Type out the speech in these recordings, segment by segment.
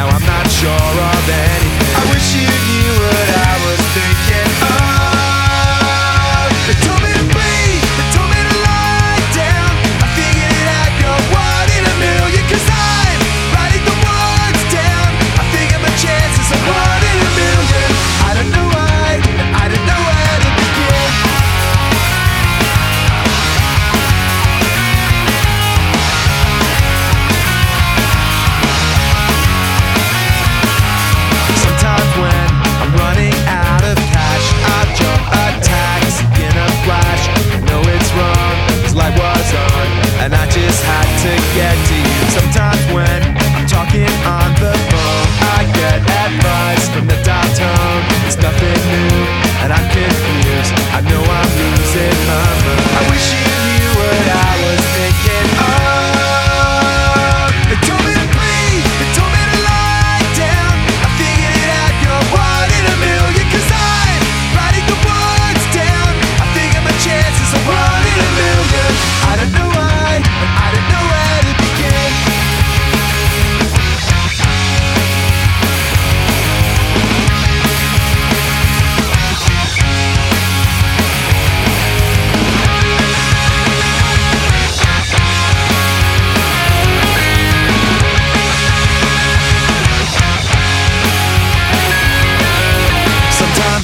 Now I'm not sure of anything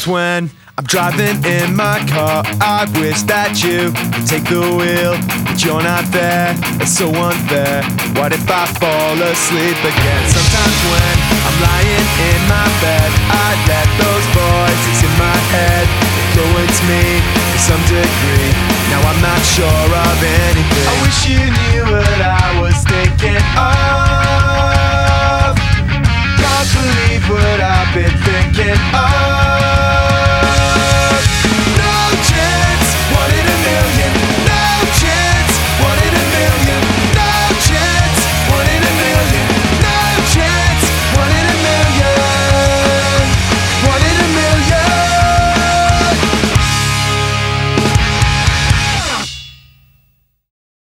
When I'm driving in my car, I wish that you would take the wheel, but you're not there. It's so unfair. What if I fall asleep again? Sometimes when I'm lying in my bed, I let those voices in my head influence me to some degree. Now I'm not sure of anything. I wish you knew what I was thinking of.